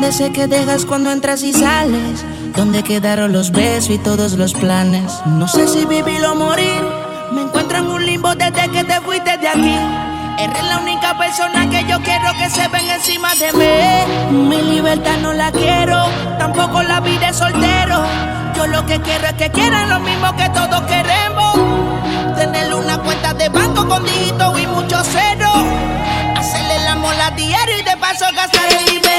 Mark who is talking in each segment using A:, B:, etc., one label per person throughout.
A: Desde que dejas cuando entras y sales. ¿Dónde quedaron los besos y todos los planes? No sé si vivir o morir. Me encuentro en un limbo desde que te fuiste de aquí. Eres la única persona que yo quiero que se ven encima de mí. Mi libertad no la quiero, tampoco la vida soltero. Yo lo que quiero es que quieran lo mismo que todos queremos. Tener una cuenta de banco con dígitos y mucho cero. Hacerle la mola diario y de paso gastar el bebé.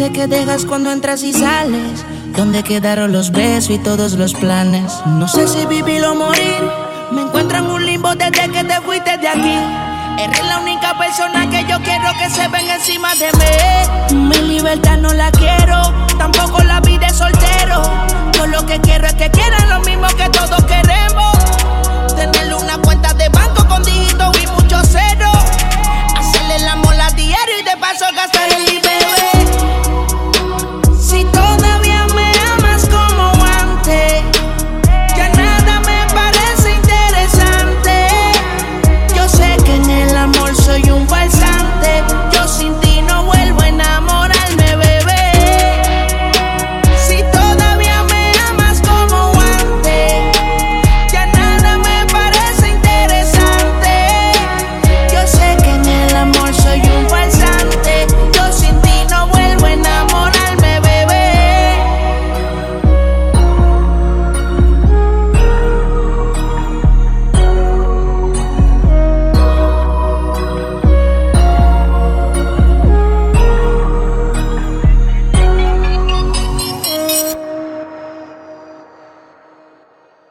A: Que dejas cuando entras y sales. ¿Dónde quedaron los besos y todos los planes? No sé si vivir o morir. Me encuentro en un limbo desde que te fuiste de aquí. Eres la única persona que yo quiero que se ven encima de mí. Mi libertad no la quiero,